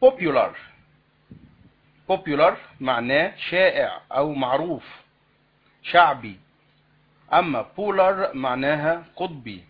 popular. Popular معناه شائع أو معروف شعبي. أما polar معناها قطبي.